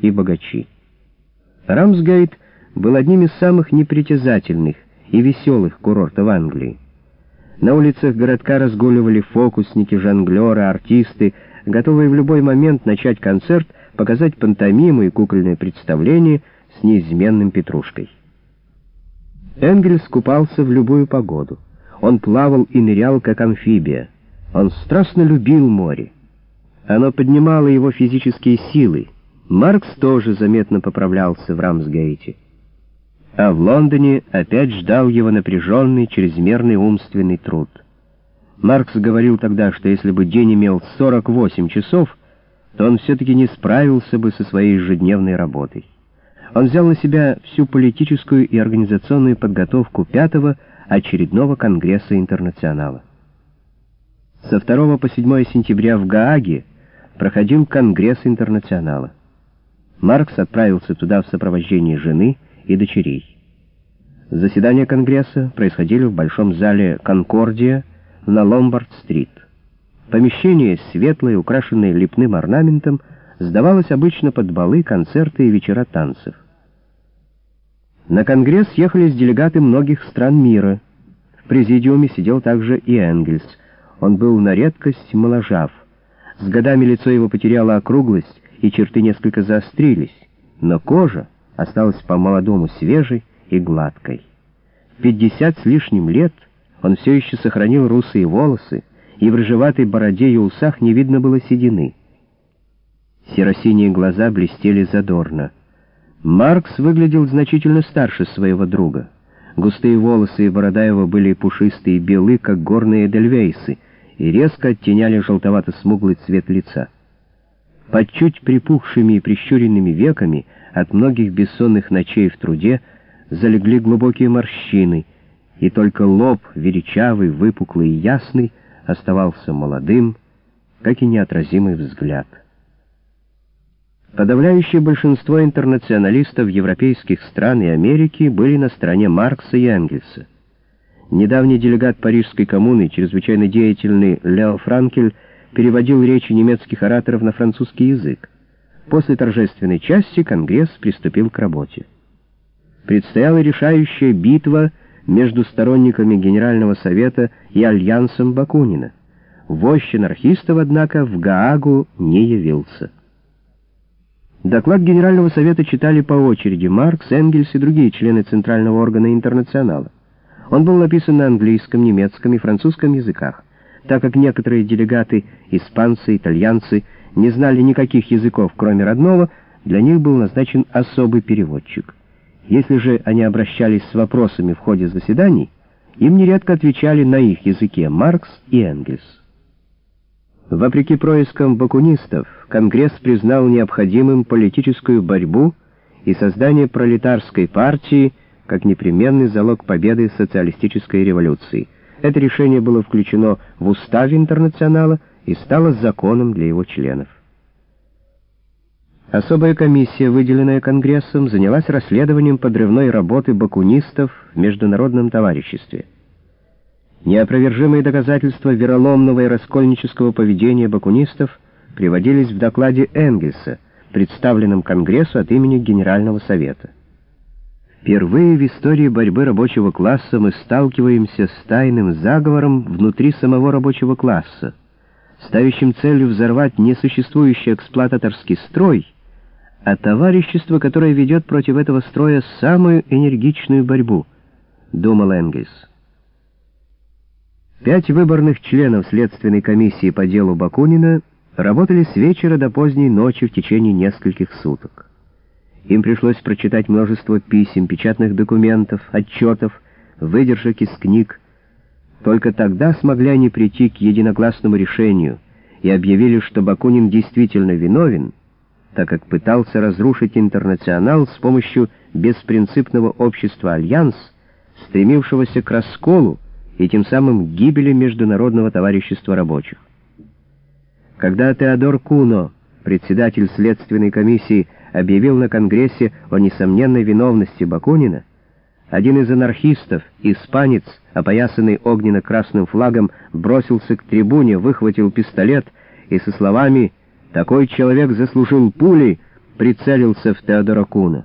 и богачи. Рамсгейт был одним из самых непритязательных и веселых курортов Англии. На улицах городка разгуливали фокусники, жонглеры, артисты, готовые в любой момент начать концерт, показать пантомиму и кукольное представление с неизменным петрушкой. Энгельс купался в любую погоду. Он плавал и нырял, как амфибия. Он страстно любил море. Оно поднимало его физические силы. Маркс тоже заметно поправлялся в Рамсгейте. А в Лондоне опять ждал его напряженный, чрезмерный умственный труд. Маркс говорил тогда, что если бы день имел 48 часов, то он все-таки не справился бы со своей ежедневной работой. Он взял на себя всю политическую и организационную подготовку пятого очередного Конгресса Интернационала. Со 2 по 7 сентября в Гааге проходил Конгресс Интернационала. Маркс отправился туда в сопровождении жены и дочерей. Заседания Конгресса происходили в большом зале «Конкордия» на Ломбард-стрит. Помещение, светлое, украшенное лепным орнаментом, сдавалось обычно под балы, концерты и вечера танцев. На Конгресс ехались делегаты многих стран мира. В президиуме сидел также и Энгельс. Он был на редкость моложав. С годами лицо его потеряло округлость, и черты несколько заострились, но кожа осталась по-молодому свежей и гладкой. В пятьдесят с лишним лет он все еще сохранил русые волосы, и в рыжеватой бороде и усах не видно было седины. Серосиние глаза блестели задорно. Маркс выглядел значительно старше своего друга. Густые волосы и борода его были пушистые и белы, как горные эдельвейсы, и резко оттеняли желтовато-смуглый цвет лица. Под чуть припухшими и прищуренными веками от многих бессонных ночей в труде залегли глубокие морщины, и только лоб, величавый, выпуклый и ясный, оставался молодым, как и неотразимый взгляд. Подавляющее большинство интернационалистов европейских стран и Америки были на стороне Маркса и Энгельса. Недавний делегат Парижской коммуны, чрезвычайно деятельный Лео Франкель, переводил речи немецких ораторов на французский язык. После торжественной части Конгресс приступил к работе. Предстояла решающая битва между сторонниками Генерального совета и альянсом Бакунина. Вождь анархистов, однако, в Гаагу не явился. Доклад Генерального совета читали по очереди Маркс, Энгельс и другие члены Центрального органа Интернационала. Он был написан на английском, немецком и французском языках. Так как некоторые делегаты, испанцы, итальянцы, не знали никаких языков, кроме родного, для них был назначен особый переводчик. Если же они обращались с вопросами в ходе заседаний, им нередко отвечали на их языке Маркс и Энгельс. Вопреки проискам бакунистов, Конгресс признал необходимым политическую борьбу и создание пролетарской партии как непременный залог победы социалистической революции — это решение было включено в устав Интернационала и стало законом для его членов. Особая комиссия, выделенная Конгрессом, занялась расследованием подрывной работы бакунистов в международном товариществе. Неопровержимые доказательства вероломного и раскольнического поведения бакунистов приводились в докладе Энгельса, представленном Конгрессу от имени Генерального Совета. Впервые в истории борьбы рабочего класса мы сталкиваемся с тайным заговором внутри самого рабочего класса, ставящим целью взорвать несуществующий эксплуататорский строй, а товарищество, которое ведет против этого строя самую энергичную борьбу, думал Энгельс. Пять выборных членов Следственной комиссии по делу Бакунина работали с вечера до поздней ночи в течение нескольких суток. Им пришлось прочитать множество писем, печатных документов, отчетов, выдержек из книг. Только тогда смогли они прийти к единогласному решению и объявили, что Бакунин действительно виновен, так как пытался разрушить интернационал с помощью беспринципного общества «Альянс», стремившегося к расколу и тем самым гибели Международного товарищества рабочих. Когда Теодор Куно, председатель Следственной комиссии, объявил на Конгрессе о несомненной виновности Бакунина, один из анархистов, испанец, опоясанный огненно-красным флагом, бросился к трибуне, выхватил пистолет и со словами «Такой человек заслужил пули!» прицелился в Теодора Куна.